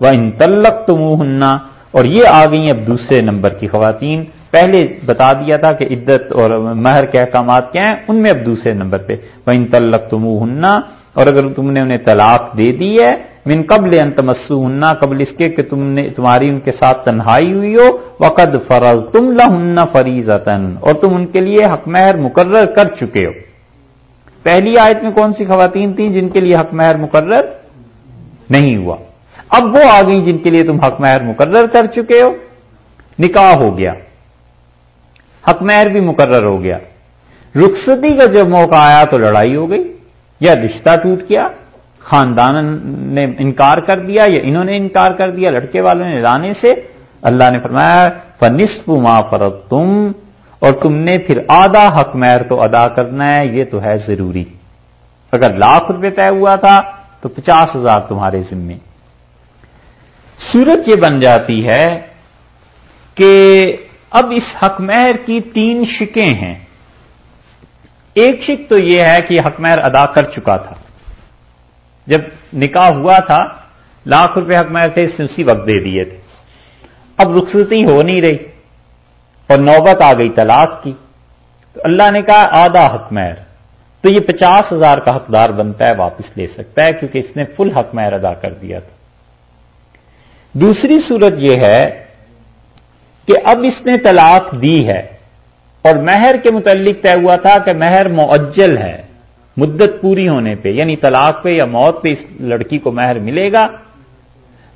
وہ ان تلق تم اور یہ آ گئی اب دوسرے نمبر کی خواتین۔ پہلے بتا دیا تھا کہ عدت اور مہر کے احکامات کیا ہیں، ان میں اب دوسرے نمبر پہ۔ وہ ان تلق تم اور اگر تم نے انہیں طلاق دے دی ہے، من قبل ان تمسو ہننا قبل اس کے کہ تم نے تمہاری ان کے ساتھ تنہائی ہوئی ہو، وقد فرض تم لہن فریض اور تم ان کے لیے حق مہر مقرر کر چکے ہو۔ پہلی آیت میں کون سی خواتین تھیں جن کے لیے حق مہر مقرر نہیں ہوا؟ اب وہ آ گئی جن کے لیے تم حق مہر مقرر کر چکے ہو۔ نکاح ہو گیا۔ حق مہر بھی مقرر ہو گیا۔ رخصتی کا جب موقع آیا تو لڑائی ہو گئی۔ یا رشتہ ٹوٹ گیا۔ خاندان نے انکار کر دیا یا انہوں نے انکار کر دیا لڑکے والوں نے لانے سے۔ اللہ نے فرمایا فنسف ما فرت تم اور تم نے پھر آدھا حق مہر تو ادا کرنا ہے، یہ تو ہے ضروری۔ اگر لاکھ روپے طے ہوا تھا تو پچاس ہزار تمہارے ذمے۔ صورت یہ بن جاتی ہے کہ اب اس حق مہر کی تین شکیں ہیں۔ ایک شک تو یہ ہے کہ حق مہر ادا کر چکا تھا۔ جب نکاح ہوا تھا، لاکھ روپے حق مہر تھے، اس نے اسی وقت دے دیے تھے۔ اب رخصتی ہو نہیں رہی اور نوبت آ گئی طلاق کی۔ تو اللہ نے کہا، آدھا حق مہر۔ تو یہ پچاس ہزار کا حقدار بنتا ہے، واپس لے سکتا ہے، کیونکہ اس نے فل حق مہر ادا کر دیا تھا۔ دوسری صورت یہ ہے کہ اب اس نے طلاق دی ہے اور مہر کے متعلق طے ہوا تھا کہ مہر معجل ہے، مدت پوری ہونے پہ یعنی طلاق پہ یا موت پہ اس لڑکی کو مہر ملے گا۔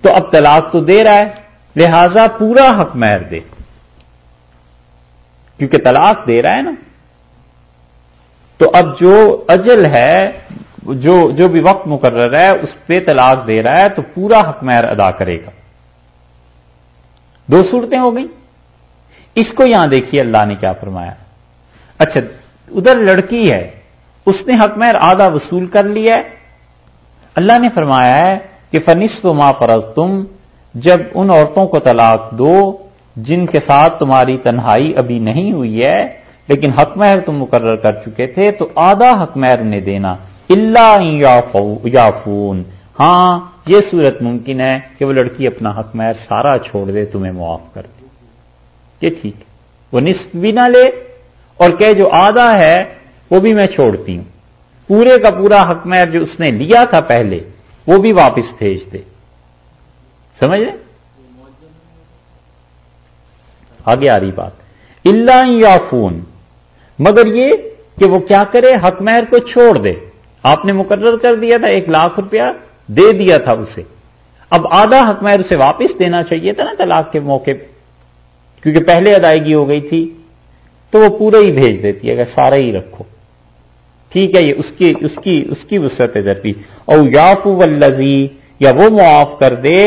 تو اب طلاق تو دے رہا ہے، لہذا پورا حق مہر دے۔ کیونکہ طلاق دے رہا ہے نا۔ تو اب جو اجل ہے، جو جو بھی وقت مقرر ہے، اس پہ طلاق دے رہا ہے، تو پورا حق مہر ادا کرے گا۔ دو صورتیں ہو گئیں۔ اس کو یہاں دیکھیے اللہ نے کیا فرمایا۔ اچھا ادھر لڑکی ہے، اس نے حق مہر آدھا وصول کر لیا ہے۔ اللہ نے فرمایا ہے کہ فنسف ما فرض تم جب ان عورتوں کو طلاق دو جن کے ساتھ تمہاری تنہائی ابھی نہیں ہوئی ہے، لیکن حق مہر تم مقرر کر چکے تھے، تو آدھا حق مہر انہیں دینا۔ اللہ یافون ہاں یہ صورت ممکن ہے کہ وہ لڑکی اپنا حق مہر سارا چھوڑ دے، تمہیں معاف کر دے۔ یہ ٹھیک ہے۔ وہ نصف بھی نہ لے اور کہ جو آدھا ہے، وہ بھی میں چھوڑتی ہوں۔ پورے کا پورا حق مہر جو اس نے لیا تھا پہلے، وہ بھی واپس بھیج دے۔ سمجھ لیں آگے آ رہی بات۔ اللہ یا فون مگر یہ کہ وہ کیا کرے، حق مہر کو چھوڑ دے۔ آپ نے مقرر کر دیا تھا، ایک لاکھ روپیہ دے دیا تھا اسے۔ اب آدھا حق مہر اسے واپس دینا چاہیے تھا نا طلاق کے موقع پہ، کیونکہ پہلے ادائیگی ہو گئی تھی، تو وہ پورا ہی بھیج دیتی ہے سارا ہی رکھو۔ ٹھیک ہے، یہ اس کی اس کی اس کی وسط ضربی او یافو والذی، یا وہ معاف کر دے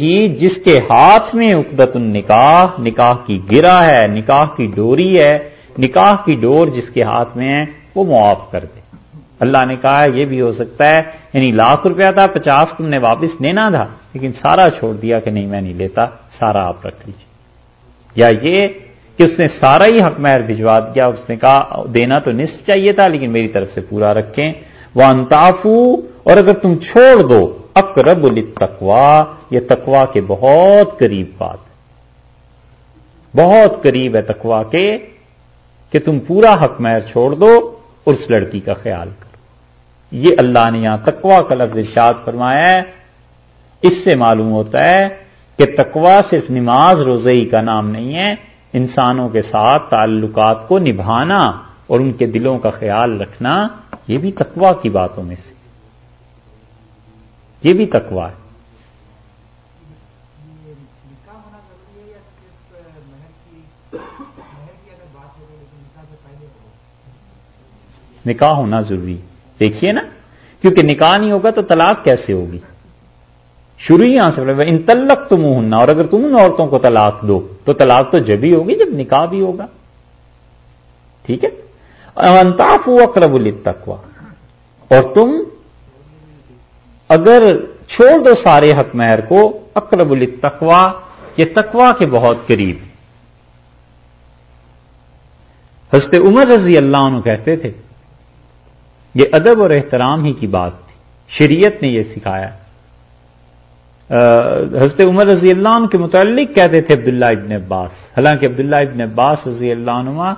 ہی جس کے ہاتھ میں اقدت النکاح، نکاح کی گرا ہے، نکاح کی ڈوری ہے، نکاح کی ڈور جس کے ہاتھ میں ہے، وہ معاف کر دے۔ اللہ نے کہا یہ بھی ہو سکتا ہے۔ یعنی لاکھ روپیہ تھا، پچاس تم نے واپس لینا تھا، لیکن سارا چھوڑ دیا کہ نہیں، میں نہیں لیتا، سارا آپ رکھ لیجیے یا یہ کہ اس نے سارا ہی حق مہر بھجوا دیا، اس نے کہا، دینا تو نصف چاہیے تھا، لیکن میری طرف سے پورا رکھیں۔ وہ انتافو اور اگر تم چھوڑ دو، اقرب التقوا یہ تقوا کے بہت قریب بات بہت قریب ہے تقوا کے، کہ تم پورا حق مہر چھوڑ دو، اور اس لڑکی کا خیال کرو۔ یہ اللہ نے یہاں تقوا کا لفظ ارشاد فرمایا ہے۔ اس سے معلوم ہوتا ہے کہ تقوا صرف نماز روزئی کا نام نہیں ہے، انسانوں کے ساتھ تعلقات کو نبھانا اور ان کے دلوں کا خیال رکھنا یہ بھی تقوا کی باتوں میں سے۔ یہ بھی تقوا ہے۔ نکاح ہونا ضروری دیکھیے نا، کیونکہ نکاح نہیں ہوگا تو طلاق کیسے ہوگی؟ شروع ہی یہاں سے ان تلق تم اور اگر تم ان عورتوں کو طلاق دو، تو طلاق تو جب ہی ہوگی جب نکاح بھی ہوگا۔ ٹھیک ہے؟ انتاف اقرب التقوا اور تم اگر چھوڑ دو سارے حق مہر کو اقرب التقوا یہ تقوا کے بہت قریب۔ حضرت عمر رضی اللہ عنہ کہتے تھے یہ ادب اور احترام ہی کی بات تھی۔ شریعت نے یہ سکھایا۔ حضرت عمر رضی اللہ عنہ کے متعلق کہتے تھے عبداللہ ابن عباس۔ حالانکہ عبداللہ ابن عباس رضی اللہ عنہ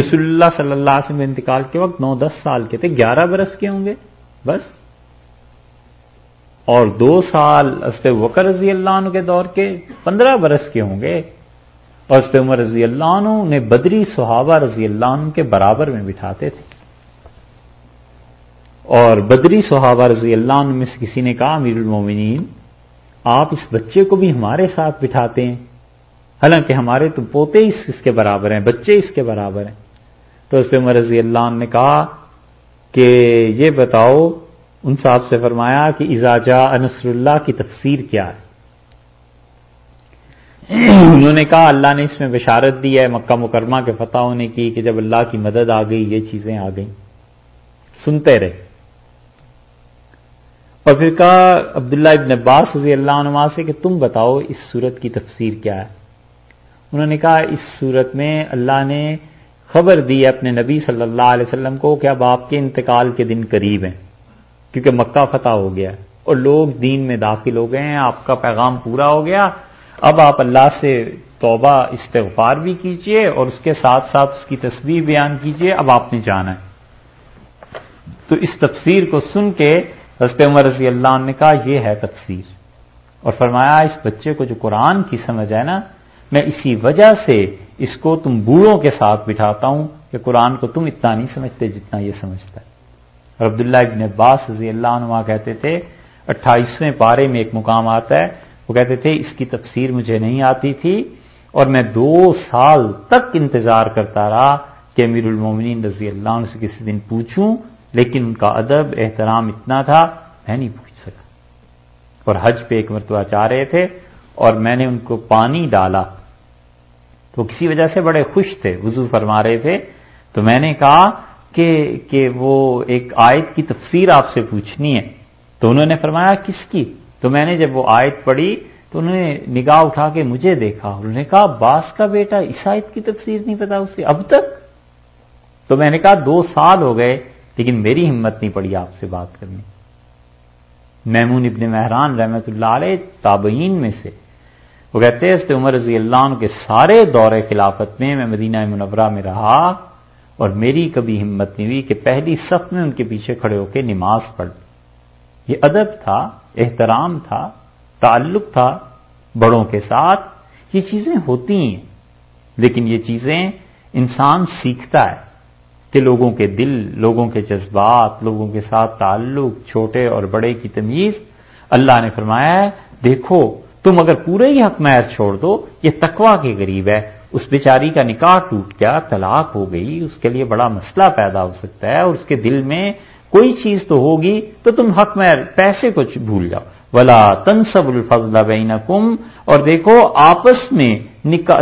رسول اللہ صلی اللہ علیہ وسلم انتقال کے وقت نو دس سال کے تھے۔ گیارہ برس کے ہوں گے۔ بس۔ اور دو سال حضرت وکر رضی اللہ عنہ کے دور کے پندرہ برس کے ہوں گے۔ اور حضرت عمر رضی اللہ عنہ انہیں بدری صحابہ رضی اللہ عنہ کے برابر میں بٹھاتے تھے۔ اور بدری صحابہ رضی اللہ عنہ میں سے کسی نے کہا، امیر المومنین، آپ اس بچے کو بھی ہمارے ساتھ بٹھاتے ہیں۔ حالانکہ ہمارے تو پوتے اس اس کے برابر ہیں، بچے اس کے برابر ہیں۔ تو اس عمر رضی اللہ عنہ نے کہا کہ یہ بتاؤ، ان صاحب سے فرمایا کہ ازاجا انصر اللہ کی تفسیر کیا ہے۔ انہوں نے کہا، اللہ نے اس میں بشارت دی ہے، مکہ مکرمہ کے فتح ہونے کی، کہ جب اللہ کی مدد آ گئی، یہ چیزیں آ گئیں۔ سنتے رہے۔ اور پھر کہا عبداللہ ابن عباس رضی اللہ عنہ سے کہ تم بتاؤ اس صورت کی تفسیر کیا ہے؟ انہوں نے کہا اس صورت میں اللہ نے خبر دی اپنے نبی صلی اللہ علیہ وسلم کو کہ اب آپ کے انتقال کے دن قریب ہیں، کیونکہ مکہ فتح ہو گیا اور لوگ دین میں داخل ہو گئے ہیں، آپ کا پیغام پورا ہو گیا۔ اب آپ اللہ سے توبہ، استغفار بھی کیجیے اور اس کے ساتھ ساتھ اس کی تصویر بیان کیجیے، اب آپ نے جانا ہے۔ تو اس تفسیر کو سن کے حضرت عمر رضی اللہ عنہ نے کہا، یہ ہے تفسیر۔ اور فرمایا، اس بچے کو جو قرآن کی سمجھ ہے نا، میں اسی وجہ سے اس کو تم بوڑھوں کے ساتھ بٹھاتا ہوں کہ قرآن کو تم اتنا نہیں سمجھتے جتنا یہ سمجھتا ہے۔ اور عبداللہ ابن عباس رضی اللہ عنہ کہتے تھے، اٹھائیسویں پارے میں ایک مقام آتا ہے، وہ کہتے تھے، اس کی تفسیر مجھے نہیں آتی تھی اور میں دو سال تک انتظار کرتا رہا کہ امیر المومنین رضی اللہ عنہ سے کسی دن پوچھوں لیکن ان کا ادب، احترام اتنا تھا، میں نہیں پوچھ سکا۔ اور حج پہ ایک مرتبہ چاہ رہے تھے اور میں نے ان کو پانی ڈالا۔ تو کسی وجہ سے بڑے خوش تھے، وضو فرما رہے تھے۔ تو میں نے کہا کہ کہ وہ ایک آیت کی تفسیر آپ سے پوچھنی ہے۔ تو انہوں نے فرمایا، کس کی؟ تو میں نے جب وہ آیت پڑھی تو انہوں نے نگاہ اٹھا کے مجھے دیکھا انہوں نے کہا، باس کا بیٹا، اس آیت کی تفسیر نہیں پتا اسے، اب تک؟ تو میں نے کہا، دو سال ہو گئے۔ لیکن میری ہمت نہیں پڑی آپ سے بات کرنے۔ میمون ابن مہران رحمت اللہ علیہ تابعین میں سے۔ وہ کہتے ہیں عمر رضی اللہ عنہ کے سارے دور خلافت میں میں مدینہ منورہ میں رہا اور میری کبھی ہمت نہیں ہوئی کہ پہلی صف میں ان کے پیچھے کھڑے ہو کے نماز پڑھ۔ یہ ادب تھا، احترام تھا، تعلق تھا بڑوں کے ساتھ۔ یہ چیزیں ہوتی ہیں، لیکن یہ چیزیں انسان سیکھتا ہے۔ کہ لوگوں کے دل، لوگوں کے جذبات، لوگوں کے ساتھ تعلق چھوٹے اور بڑے کی تمیز۔ اللہ نے فرمایا ہے، دیکھو، تم اگر پورے ہی حق مہر چھوڑ دو، یہ تکوا کے غریب ہے۔ اس بیچاری کا نکاح ٹوٹ گیا، طلاق ہو گئی، اس کے لیے بڑا مسئلہ پیدا ہو سکتا ہے اور اس کے دل میں کوئی چیز تو ہوگی تو تم حق میں پیسے کو بھول جاؤ۔ ولا تنسب الفضل بینکم اور دیکھو، آپس میں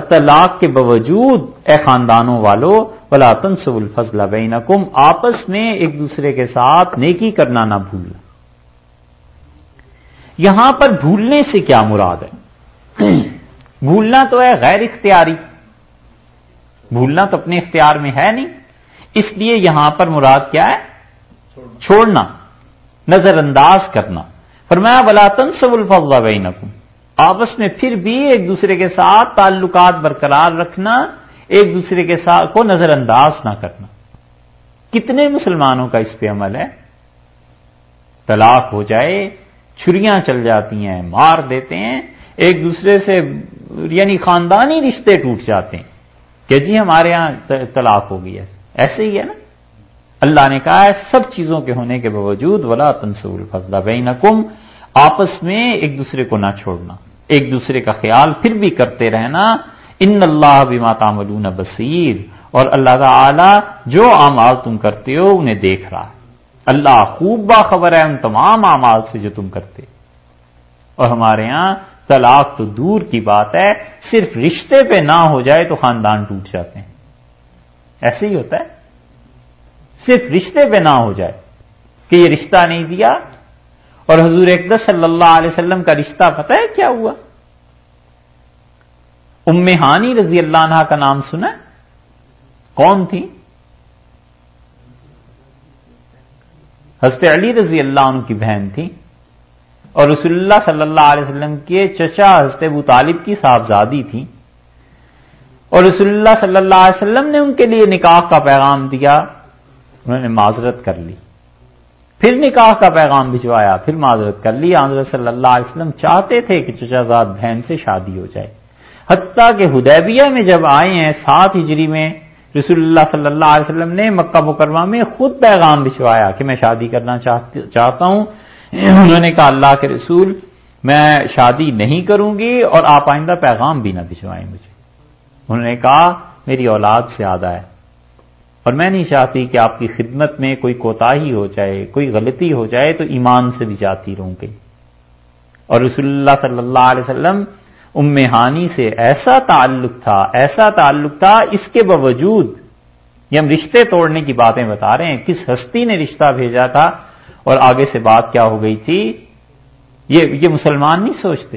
طلاق کے باوجود، اے خاندانوں والو، ولا تنسب الفضل بینکم، آپس میں ایک دوسرے کے ساتھ نیکی کرنا نہ بھولنا یہاں پر بھولنے سے کیا مراد ہے؟ بھولنا تو ہے غیر اختیاری۔ بھولنا تو اپنے اختیار میں ہے نہیں۔ اس لیے یہاں پر مراد کیا ہے؟ چھوڑنا نظر انداز کرنا۔ فرمایا بلا تنسب الفضل بینکم۔ آپس میں پھر بھی ایک دوسرے کے ساتھ تعلقات برقرار رکھنا، ایک دوسرے کے ساتھ کو نظر انداز نہ کرنا۔ کتنے مسلمانوں کا اس پہ عمل ہے؟ طلاق ہو جائے، چھریاں چل جاتی ہیں، مار دیتے ہیں، ایک دوسرے سے یعنی خاندانی رشتے ٹوٹ جاتے ہیں۔ کہ جی ہمارے یہاں طلاق ہوگی ایسے ایسے ہی ہے نا۔ اللہ نے کہا ہے، سب چیزوں کے ہونے کے باوجود ولا تنسول الفضلہ بینکم آپس میں ایک دوسرے کو نہ چھوڑنا، ایک دوسرے کا خیال پھر بھی کرتے رہنا، ان اللہ بھی تعملون بصیر، اور اللہ تعالی جو اعمال تم کرتے ہو انہیں دیکھ رہا ہے۔ اللہ خوب باخبر ہے ان تمام اعمال سے جو تم کرتے۔ اور ہمارے یہاں طلاق تو دور کی بات ہے، صرف رشتے پہ نہ ہو جائے تو خاندان ٹوٹ جاتے ہیں۔ ایسے ہی ہوتا ہے۔ صرف رشتے پہ نہ ہو جائے کہ یہ رشتہ نہیں دیا اور حضور اقدس صلی اللہ علیہ وسلم کا رشتہ پتہ ہے کیا ہوا؟ ام ہانی رضی اللہ عنہ کا نام سنا کون تھی؟ حضرت علی رضی اللہ عنہ کی بہن تھی اور رسول اللہ صلی اللہ علیہ وسلم کے چچا حضرت ابو طالب کی صاحبزادی تھی۔ اور رسول اللہ صلی اللہ علیہ وسلم نے ان کے لیے نکاح کا پیغام دیا، انہوں نے معذرت کر لی۔ پھر نکاح کا پیغام بھجوایا، پھر معذرت کر لی۔ حضرت صلی اللہ علیہ وسلم چاہتے تھے کہ چچا زاد بہن سے شادی ہو جائے۔ حتیٰ کہ ہدیبیہ میں جب آئے ہیں، سات ہجری میں رسول اللہ صلی اللہ علیہ وسلم نے مکہ مکرمہ میں خود پیغام بچھوایا کہ میں شادی کرنا چاہتا ہوں۔ انہوں نے کہا، اللہ کے رسول، میں شادی نہیں کروں گی اور آپ آئندہ پیغام بھی نہ بھجوائیں مجھے۔ انہوں نے کہا، میری اولاد سے آدھا ہے۔ اور میں نہیں چاہتی کہ آپ کی خدمت میں کوئی کوتا ہی ہو جائے، کوئی غلطی ہو جائے تو ایمان سے بھی جاتی رہوں گی۔ اور رسول اللہ صلی اللہ علیہ وسلم امہانی سے ایسا تعلق تھا، ایسا تعلق تھا اس کے باوجود یہ ہم رشتے توڑنے کی باتیں بتا رہے ہیں، کس ہستی نے رشتہ بھیجا تھا؟ اور آگے سے بات کیا ہو گئی تھی؟ یہ یہ مسلمان نہیں سوچتے۔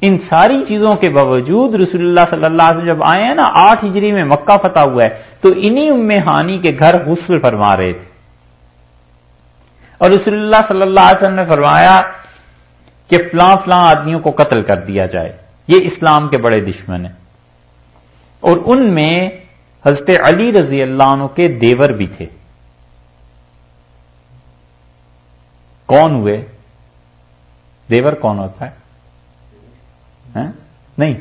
ان ساری چیزوں کے باوجود رسول اللہ صلی اللہ علیہ وسلم جب آئے ہیں نا، آٹھ ہجری میں مکہ فتح ہوا ہے، تو انہی امہانی کے گھر غسل فرما رہے تھے۔ اور رسول اللہ صلی اللہ علیہ وسلم نے فرمایا کہ فلاں فلاں آدمیوں کو قتل کر دیا جائے۔ یہ اسلام کے بڑے دشمن ہیں۔ اور ان میں حضرت علی رضی اللہ عنہ کے دیور بھی تھے۔ کون ہوئے؟ دیور کون ہوتا ہے؟ ہاں؟ نہیں.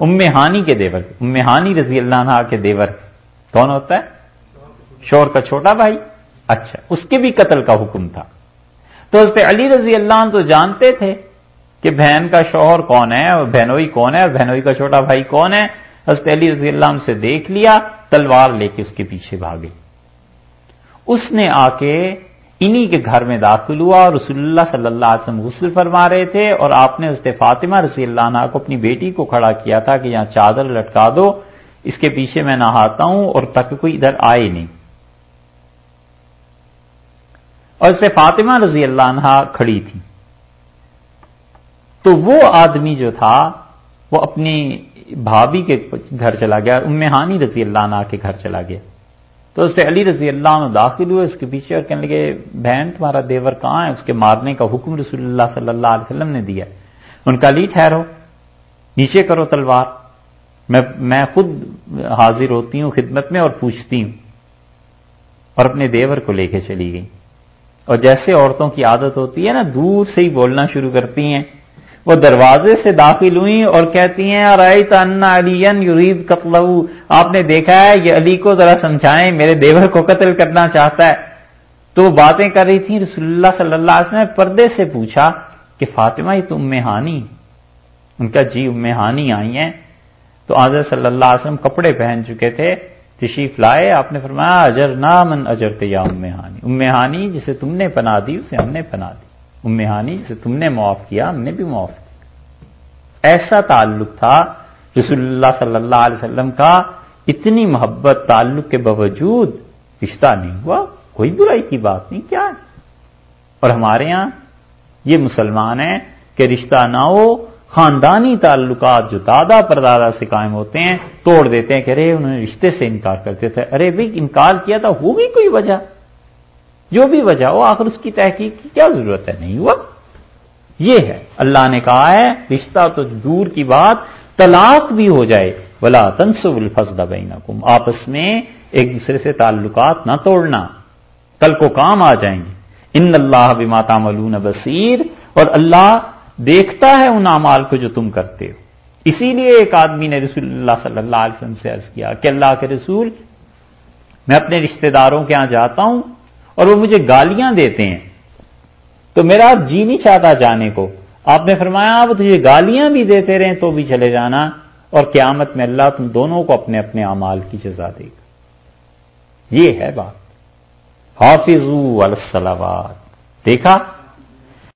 امہانی کے دیور. امہانی رضی اللہ عنہ کے دیور. کون ہوتا ہے؟ شور کا چھوٹا بھائی. اچھا. اس کے بھی قتل کا حکم تھا. تو حضرت علی رضی اللہ عنہ تو جانتے تھے کہ بہن کا شوہر کون ہے اور بہنوئی کون ہے اور بہنوئی کا چھوٹا بھائی کون ہے. حضرت علی رضی اللہ عنہ سے دیکھ لیا، تلوار لے کے اس کے پیچھے بھاگے. اس نے آ کے انہی کے گھر میں داخل ہوا اور رسول اللہ صلی اللہ علیہ وسلم غسل فرما رہے تھے اور آپ نے حضرت فاطمہ رضی اللہ عنہ کو اپنی بیٹی کو کھڑا کیا تھا کہ یہاں چادر لٹکا دو، اس کے پیچھے میں نہاتا ہوں اور تک کوئی ادھر آئے نہیں۔ اور حضرت فاطمہ رضی اللہ عنہ کھڑی تھی۔ تو وہ آدمی جو تھا، وہ اپنی بھابھی کے گھر چلا گیا امہانی رضی اللہ عنہ کے گھر چلا گیا۔ تو اس علی رضی اللہ عنہ داخل ہوئے، اس کے پیچھے اور کہنے لگے، بہن، تمہارا دیور کہاں ہے؟ اس کے مارنے کا حکم رسول اللہ صلی اللہ علیہ وسلم نے دیا ان کا لی ٹھہرو، نیچے کرو تلوار۔ میں میں خود حاضر ہوتی ہوں خدمت میں اور پوچھتی ہوں۔ اور اپنے دیور کو لے کے چلی گئی۔ اور جیسے عورتوں کی عادت ہوتی ہے نا، دور سے ہی بولنا شروع کرتی ہیں۔ وہ دروازے سے داخل ہوئی اور کہتی ہیں اور انا علی یورید قتل آپ نے دیکھا ہے، یہ علی کو ذرا سمجھائیں، میرے دیور کو قتل کرنا چاہتا ہے۔ تو وہ باتیں کر رہی تھیں، رسول اللہ صلی اللہ علیہ وسلم نے پردے سے پوچھا کہ، فاطمہ، یہ تو امہانی ان کا جی امہانی آئی ہیں۔ تو آزر صلی اللہ علیہ وسلم کپڑے پہن چکے تھے، تشریف لائے۔ آپ نے فرمایا اجر نامن اجر تیا امہانی امہانی جسے تم نے پناہ دی، اسے ہم نے پناہ دی۔ امہانی جسے تم نے معاف کیا، ہم نے بھی معاف کیا۔ ایسا تعلق تھا رسول اللہ صلی اللہ علیہ وسلم کا، اتنی محبت تعلق کے باوجود رشتہ نہیں ہوا، کوئی برائی کی بات نہیں، کیا؟ ہے اور ہمارے یہاں یہ مسلمان ہیں کہ رشتہ نہ ہو، خاندانی تعلقات جو دادا پر دادا سے قائم ہوتے ہیں، توڑ دیتے ہیں کہ ارے انہوں نے رشتے سے انکار کرتے تھے۔ ارے بھائی، انکار کیا تھا ہوگی کوئی وجہ؟ جو بھی وجہ ہو، آخر اس کی تحقیق کی کیا ضرورت ہے؟ نہیں ہوا۔ یہ ہے۔ اللہ نے کہا ہے، رشتہ تو دور کی بات، طلاق بھی ہو جائے۔ بلا تنسب الفسدہ بینکم آپس میں ایک دوسرے سے تعلقات نہ توڑنا۔ کل کو کام آ جائیں گے۔ ان اللہ بما تعملون بصیر اور اللہ دیکھتا ہے ان اعمال کو جو تم کرتے ہو۔ اسی لیے ایک آدمی نے رسول اللہ صلی اللہ علیہ وسلم سے عرض کیا کہ اللہ کے رسول، میں اپنے رشتہ داروں کے ہاں جاتا ہوں۔ اور وہ مجھے گالیاں دیتے ہیں۔ تو میرا جی نہیں چاہتا جانے کو۔ آپ نے فرمایا وہ تجھے گالیاں بھی دیتے رہیں تو بھی چلے جانا۔ اور قیامت میں اللہ تم دونوں کو اپنے اپنے اعمال کی جزا دے گا۔ یہ ہے بات۔ حافظ السلام دیکھا؟